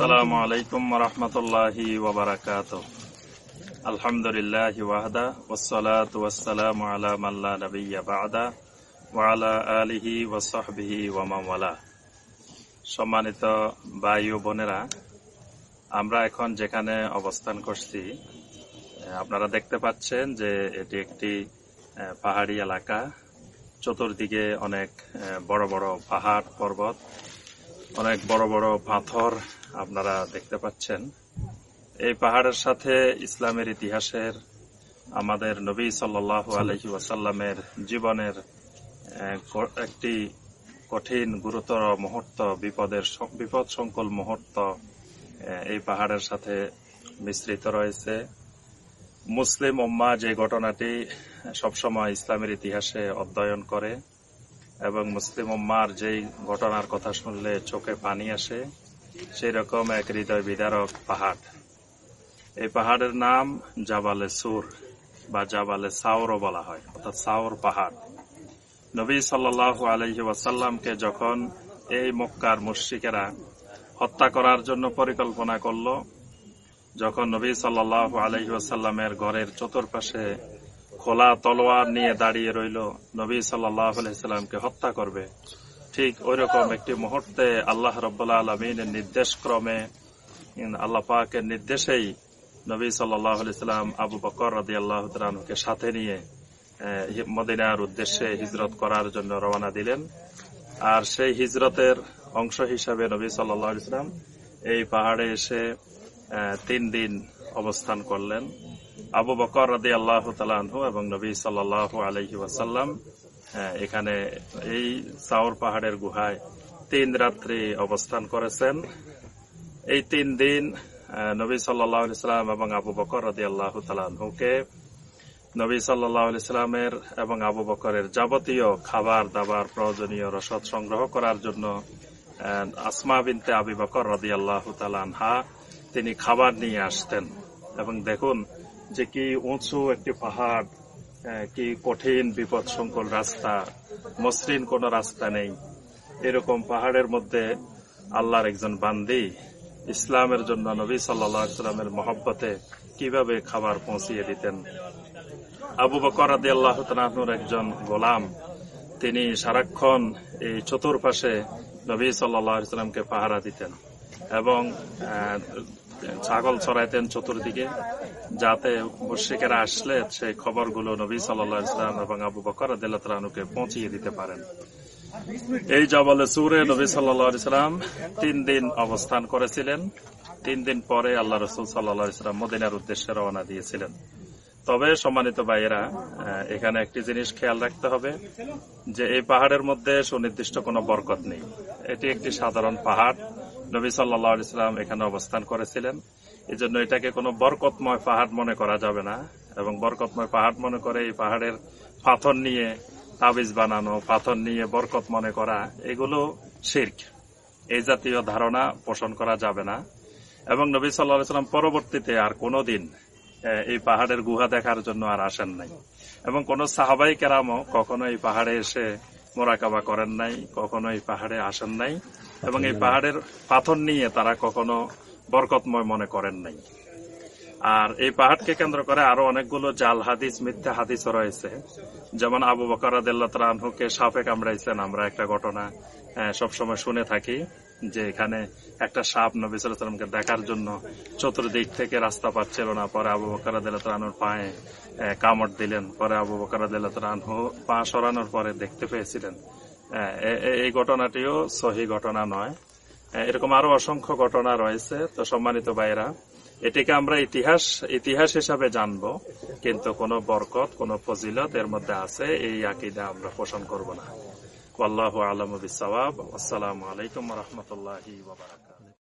আসসালামু আলাইকুম রহমতুল্লাহি ওবরাকাত আলহামদুলিল্লাহ ওয়াহদা ওয়াসসালাতু ওয়াসসালামু আলা মাল্লা নবিয়্যা বাদা ওয়া আলা আলিহি ওয়া সাহবিহি ওয়া মান ওয়ালা। সম্মানিত ভাই ও বোনেরা, আমরা এখন যেখানে অবস্থান করছি আপনারা দেখতে পাচ্ছেন যে এটি একটি পাহাড়ি এলাকা। চতুর্দিকে অনেক বড় বড় পাহাড় পর্বত। অনেক বড় বড় পাথর আপনারা দেখতে পাচ্ছেন। এই পাহাড়ের সাথে ইসলামের ইতিহাসের, আমাদের নবী সাল্লাল্লাহু আলহি ওয়াসাল্লামের জীবনের একটি কঠিন, গুরুতর মুহূর্ত, বিপদের বিপদ সংকুল মুহূর্ত এই পাহাড়ের সাথে মিশ্রিত রয়েছে। মুসলিম ওম্মা যে ঘটনাটি সবসময় ইসলামের ইতিহাসে অধ্যয়ন করে এবং মুসলিম উম্মার যেই ঘটনার কথা শুনলে চোখে পানি আসে সেই রকম এক হৃদয় বিদারক পাহাড়। এই পাহাড়ের নাম জাবালে সুর বা জাবালে সাউরও বলা হয়, অর্থাৎ সাউর পাহাড়। নবী সাল্লাল্লাহু আলহি ওয়াসাল্লামকে যখন এই মক্কার মুশ্রিকেরা হত্যা করার জন্য পরিকল্পনা করল, যখন নবী সাল্লাল্লাহু আলহি ঘরের চতুর্পাশে খোলা তলোয়ার নিয়ে দাঁড়িয়ে রইল। নবী সাল্লাহ হত্যা করবে। ঠিক ওই রকম একটি মুহূর্তে আল্লাহ রব্বুল্লাহ আলমিনের নির্দেশ ক্রমে আল্লাহ পাকের নির্দেশেই নবী সাল্লাহ আবু বকর রাদি আল্লাহ তালকে সাথে নিয়ে মদিনার উদ্দেশ্যে হিজরত করার জন্য রওনা দিলেন। আর সেই হিজরতের অংশ হিসাবে নবী সাল্লাহ ইসলাম এই পাহাড়ে এসে তিন দিন অবস্থান করলেন। আবু বকর রাদি আল্লাহ তালাহু এবং নবী সাল্লাহ আলহি ওয়াসাল্লাম এখানে এই সাউর পাহাড়ের গুহায় তিন রাত্রি অবস্থান করেছেন। এই তিন দিন নবী সাল্লাহ ইসলাম এবং আবু বকর রাদি আল্লাহ তালাহুকে নবী সাল্লাহ ইসলামের এবং আবু বকরের যাবতীয় খাবার দাবার প্রয়োজনীয় রসদ সংগ্রহ করার জন্য আসমা বিনতে আবি বকর রাদি আল্লাহ তালানহা তিনি খাবার নিয়ে আসতেন। এবং দেখুন যে কি উঁচু একটি পাহাড় কি কঠিন বিপদ সংকুল রাস্তা, মসৃণ কোনো রাস্তা নেই। এরকম পাহাড়ের মধ্যে আল্লাহর একজন বান্দি ইসলামের জন্য নবী সাল্লাহ ইসলামের মহব্বতে কীভাবে খাবার পৌঁছিয়ে দিতেন। আবু বকর আদি আল্লাহ একজন গোলাম, তিনি সারাক্ষণ এই চতুর্পাশে নবী সাল্লাহ ইসলামকে পাহারা দিতেন এবং ছাগল ছড়াইতেন চতুর্দিকে, যাতে মুশ্রিকেরা আসলে সেই খবরগুলো নবী সাল্লাহ ইসলাম এবং আবু বকর তালাহুকে পৌঁছিয়ে দিতে পারেন। এই জবলে সুরে নবী সাল্লাহ ইসলাম তিন দিন অবস্থান করেছিলেন। তিন দিন পরে আল্লাহ রসুল সাল্লাহ ইসলাম মদিনার উদ্দেশ্যে রওনা দিয়েছিলেন। তবে সম্মানিত ভাইয়েরা এখানে একটি জিনিস খেয়াল রাখতে হবে, যে এই পাহাড়ের মধ্যে সুনির্দিষ্ট কোনো বরকত নেই। এটি একটি সাধারণ পাহাড়। নবী সাল্লাহ ইসলাম এখানে অবস্থান করেছিলেন। এই জন্য এটাকে কোনো বরকতময় পাহাড় মনে করা যাবে না এবং বরকতময় পাহাড় মনে করে এই পাহাড়ের পাথর নিয়ে তাবিজ বানানো, পাথর নিয়ে বরকত মনে করা, এগুলো শির্ক। এই জাতীয় ধারণা পোষণ করা যাবে না। এবং নবী সাল্লাহ সাল্লাম পরবর্তীতে আর কোনোদিন এই পাহাড়ের গুহা দেখার জন্য আর আসেন নাই। এবং কোন সাহাবাই কেরামও কখনো এই পাহাড়ে এসে মোরাকাবা করেন নাই, কখনো এই পাহাড়ে আসেন নাই। এবং এই পাহাড়ের পাথর নিয়ে তারা কখনো বরকতময় মনে করেন নাই। আর এই পাহাড়কে কেন্দ্র করে আরও অনেকগুলো জাল হাদিস মিথ্যা হাদিস রয়েছে। যেমন আবু বকর আনহুকে সাপে কামড়াইছেন। আমরা একটা ঘটনা সবসময় শুনে থাকি যে এখানে একটা সাপ নবী সাল্লামকে দেখার জন্য চতুর্দিক থেকে রাস্তা পাচ্ছিল না। পরে আবু বকর আনহুর পায়ে কামড় দিলেন। পরে আবু বকর আনহু পা সরানোর পরে দেখতে পেয়েছিলেন এই ঘটনাটিও সহি ঘটনা নয়। এরকম আরও অসংখ্য ঘটনা রয়েছে, তো সম্মানিত ভাইরা এটিকে আমরা ইতিহাস ইতিহাস হিসাবে জানব, কিন্তু কোন বরকত, কোনো ফজিলত এর মধ্যে আছে, এই আকিদা আমরা পোষণ করব না। আল্লাহ আলম বিসাব আসসালামু আলাইকুম রহমতুল্লাহ